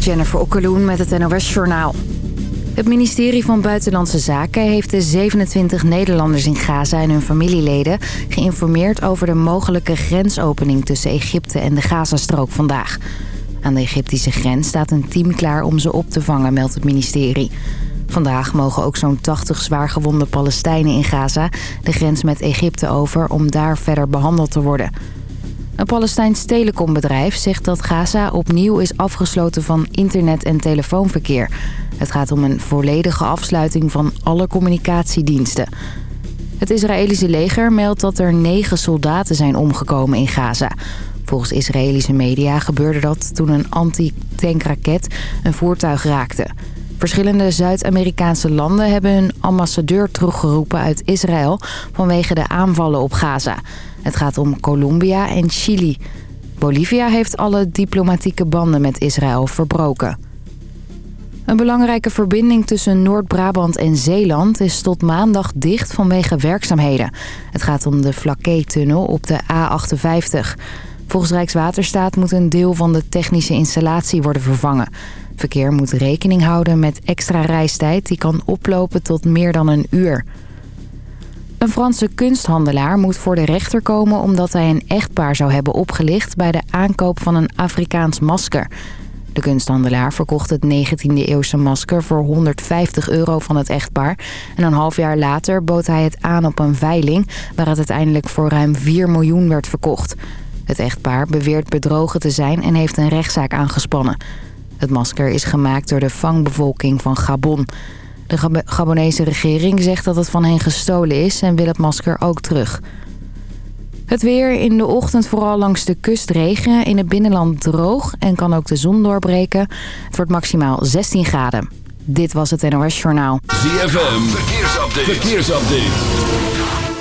Jennifer Okkeloen met het NOS Journaal. Het ministerie van Buitenlandse Zaken heeft de 27 Nederlanders in Gaza en hun familieleden geïnformeerd over de mogelijke grensopening tussen Egypte en de Gazastrook vandaag. Aan de Egyptische grens staat een team klaar om ze op te vangen, meldt het ministerie. Vandaag mogen ook zo'n 80 zwaargewonde Palestijnen in Gaza de grens met Egypte over om daar verder behandeld te worden. Een Palestijns telecombedrijf zegt dat Gaza opnieuw is afgesloten van internet- en telefoonverkeer. Het gaat om een volledige afsluiting van alle communicatiediensten. Het Israëlische leger meldt dat er negen soldaten zijn omgekomen in Gaza. Volgens Israëlische media gebeurde dat toen een anti-tankraket een voertuig raakte. Verschillende Zuid-Amerikaanse landen hebben hun ambassadeur teruggeroepen uit Israël vanwege de aanvallen op Gaza. Het gaat om Colombia en Chili. Bolivia heeft alle diplomatieke banden met Israël verbroken. Een belangrijke verbinding tussen Noord-Brabant en Zeeland is tot maandag dicht vanwege werkzaamheden. Het gaat om de Flakee-tunnel op de A58. Volgens Rijkswaterstaat moet een deel van de technische installatie worden vervangen. Verkeer moet rekening houden met extra reistijd die kan oplopen tot meer dan een uur. Een Franse kunsthandelaar moet voor de rechter komen omdat hij een echtpaar zou hebben opgelicht bij de aankoop van een Afrikaans masker. De kunsthandelaar verkocht het 19e-eeuwse masker voor 150 euro van het echtpaar. En een half jaar later bood hij het aan op een veiling waar het uiteindelijk voor ruim 4 miljoen werd verkocht. Het echtpaar beweert bedrogen te zijn en heeft een rechtszaak aangespannen. Het masker is gemaakt door de vangbevolking van Gabon. De Gabonese regering zegt dat het van hen gestolen is en wil het masker ook terug. Het weer in de ochtend vooral langs de kust regen. In het binnenland droog en kan ook de zon doorbreken. Het wordt maximaal 16 graden. Dit was het NOS Journaal. ZFM, verkeersupdate. verkeersupdate.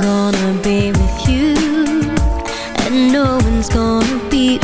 Gonna be with you. And no one's gonna be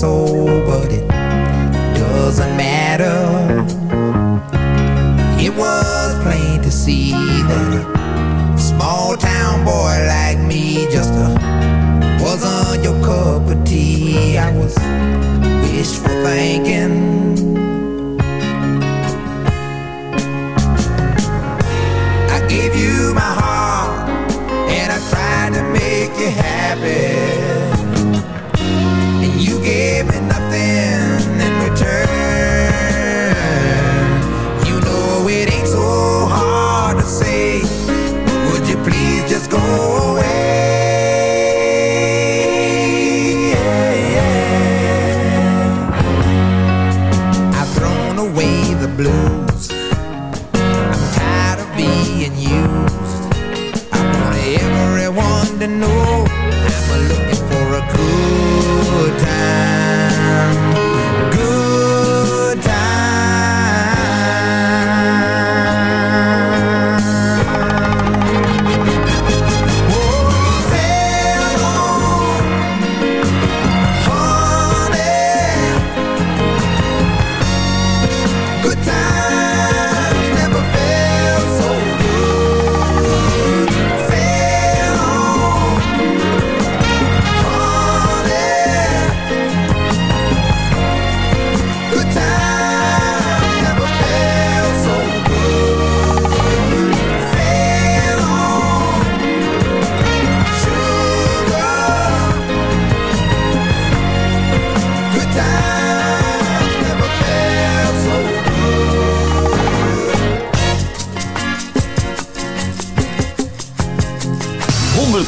走。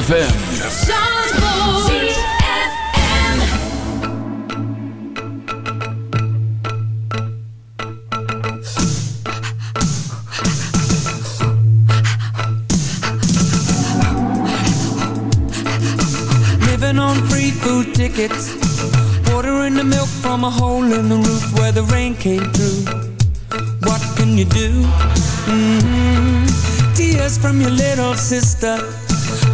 ZFM. Living on free food tickets. Ordering the milk from a hole in the roof where the rain came through. What can you do? Mm -hmm. Tears from your little sister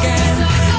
again.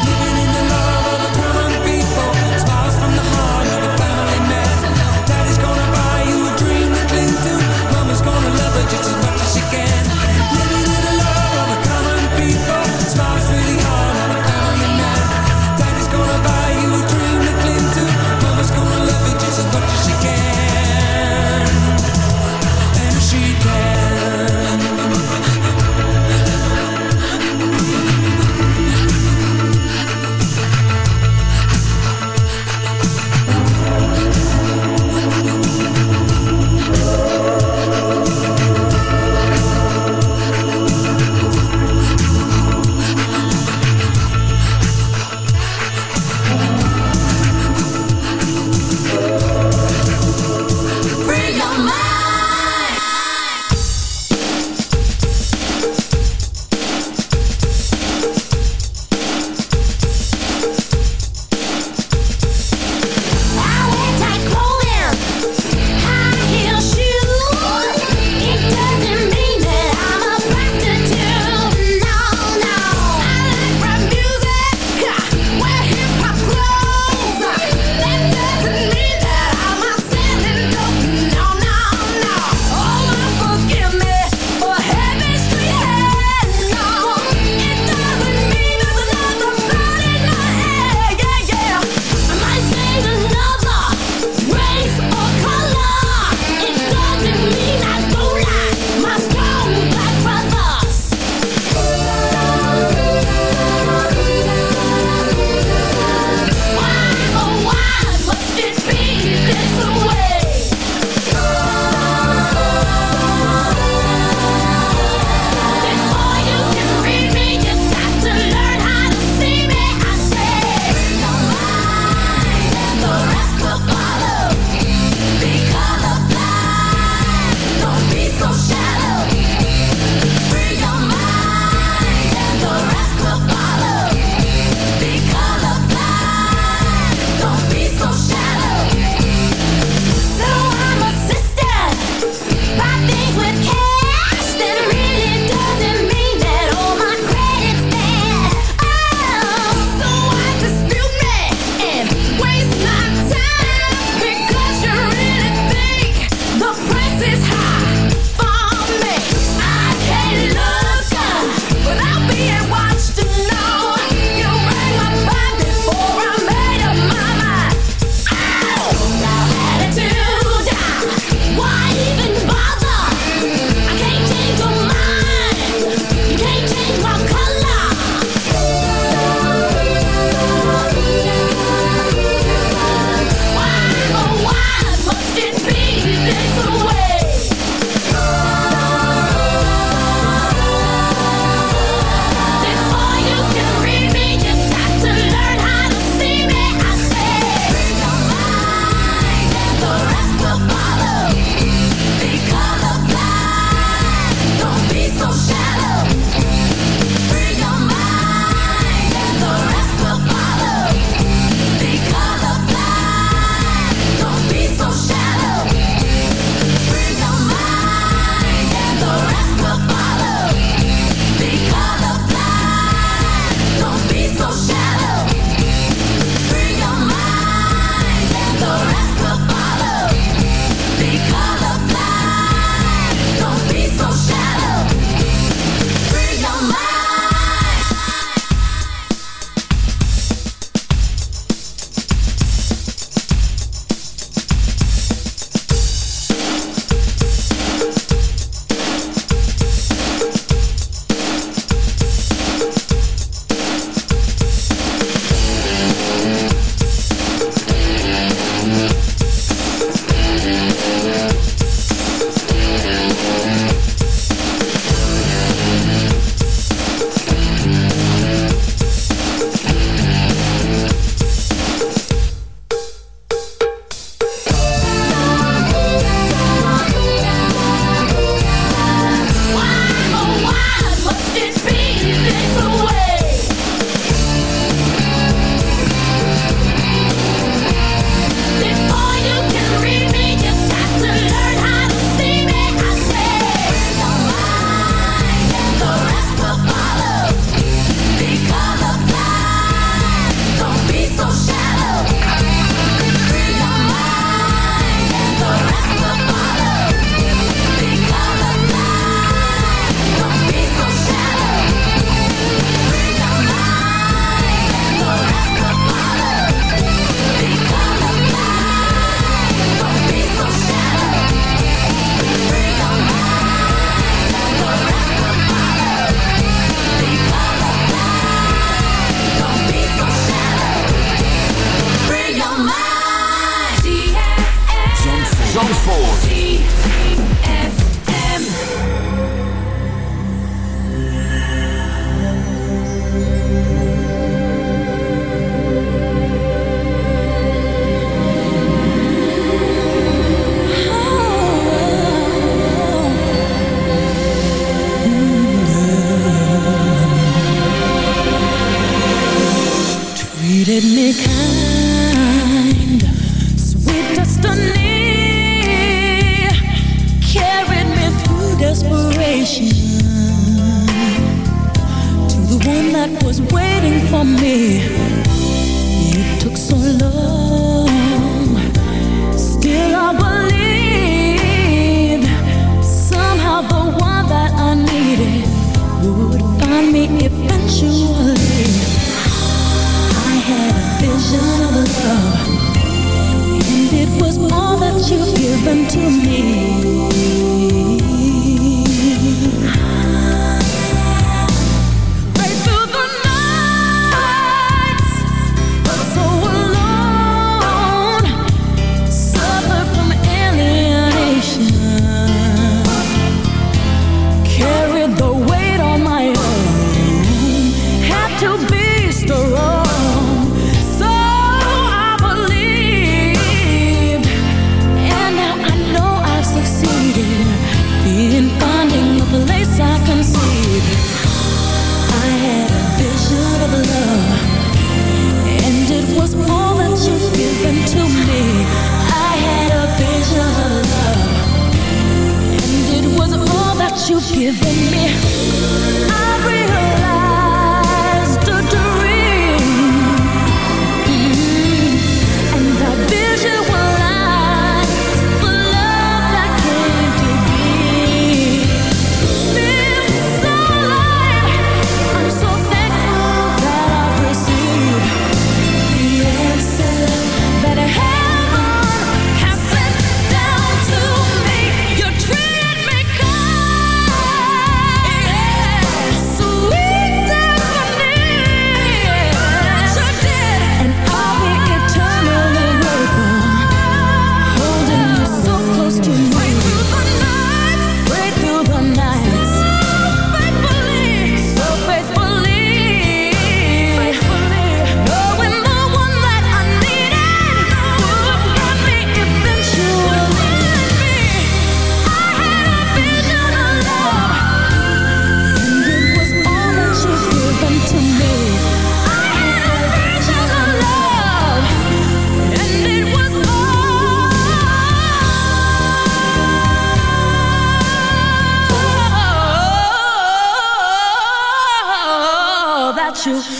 消。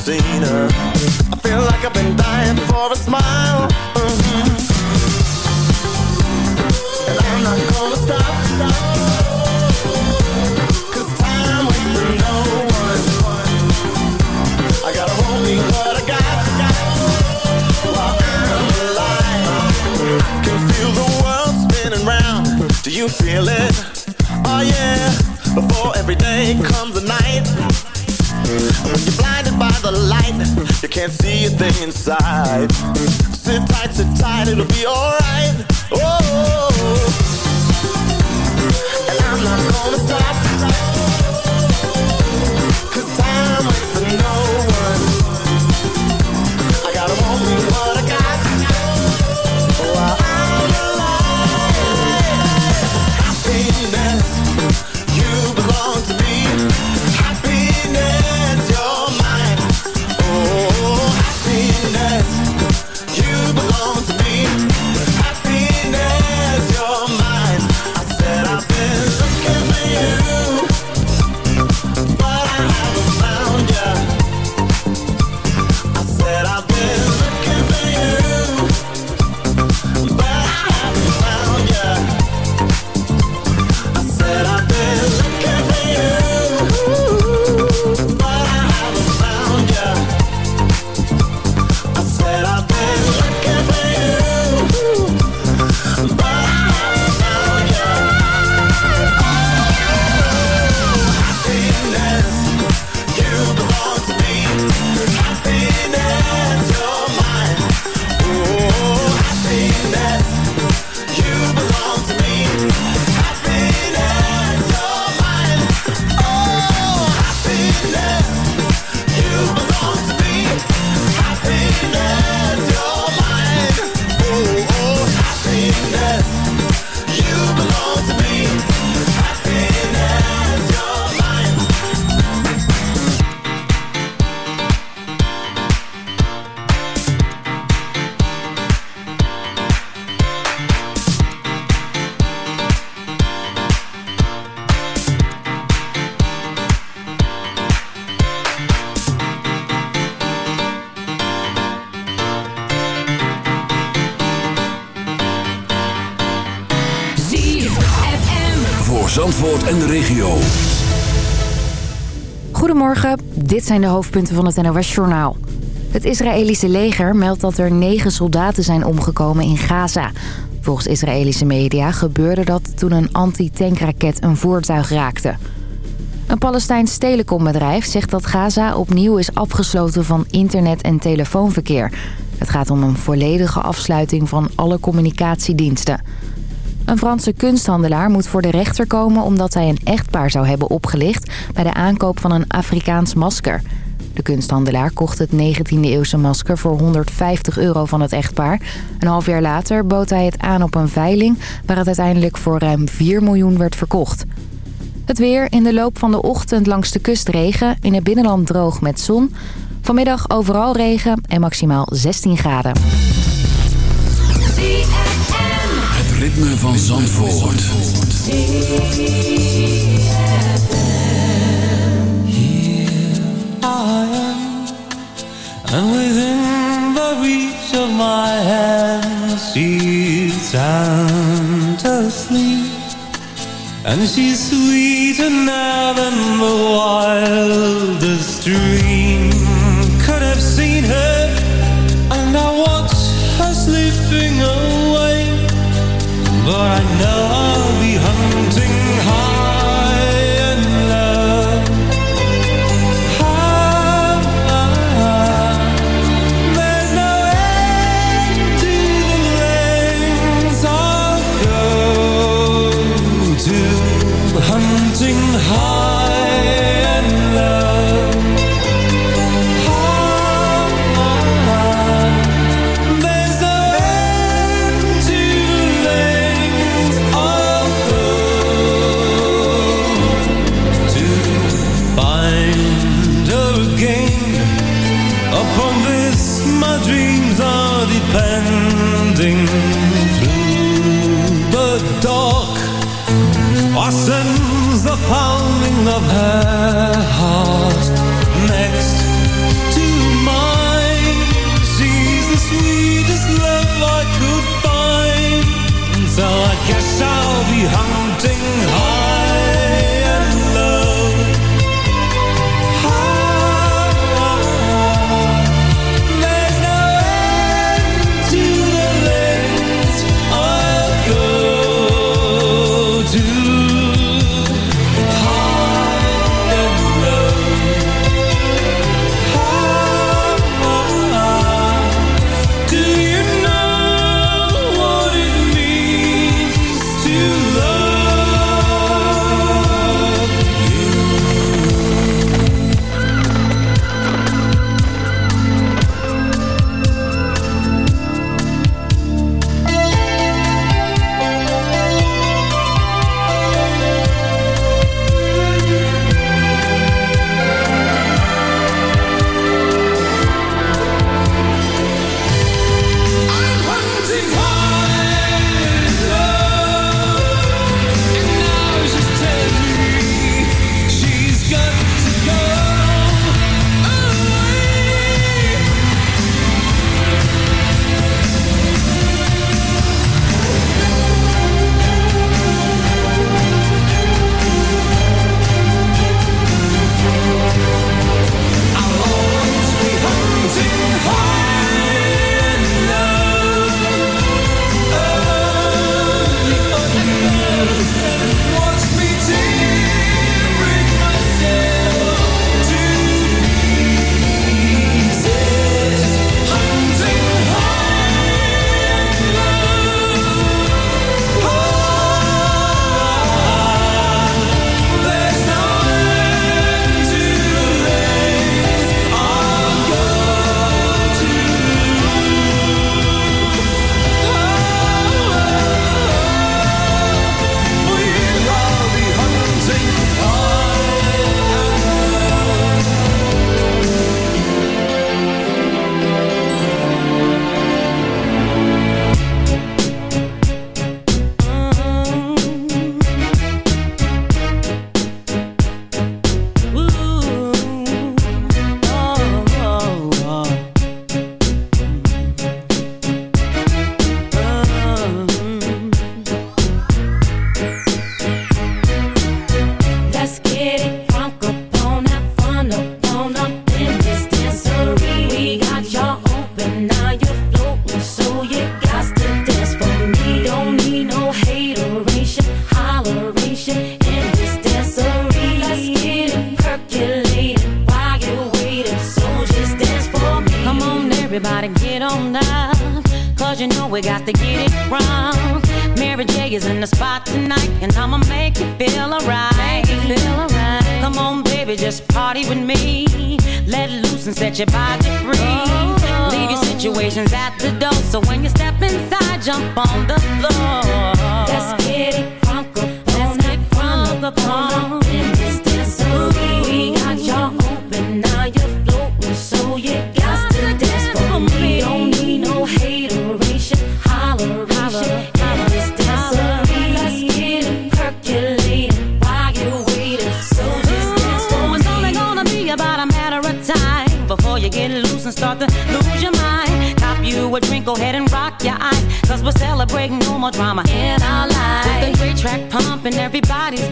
Josefina zijn de hoofdpunten van het NOS-journaal. Het Israëlische leger meldt dat er negen soldaten zijn omgekomen in Gaza. Volgens Israëlische media gebeurde dat toen een anti-tankraket een voertuig raakte. Een Palestijns telecombedrijf zegt dat Gaza opnieuw is afgesloten van internet- en telefoonverkeer. Het gaat om een volledige afsluiting van alle communicatiediensten. Een Franse kunsthandelaar moet voor de rechter komen omdat hij een echtpaar zou hebben opgelicht bij de aankoop van een Afrikaans masker. De kunsthandelaar kocht het 19e-eeuwse masker voor 150 euro van het echtpaar. Een half jaar later bood hij het aan op een veiling waar het uiteindelijk voor ruim 4 miljoen werd verkocht. Het weer in de loop van de ochtend langs de kust regen, in het binnenland droog met zon. Vanmiddag overal regen en maximaal 16 graden. Ritme van Zandvoort. And within the reach of my hand, she's sound asleep, and she's sweeter now than the wildest dream could have seen her, and I watch her slipping away, but I know find again. Upon this my dreams are depending Through the dark sense the pounding of her heart Next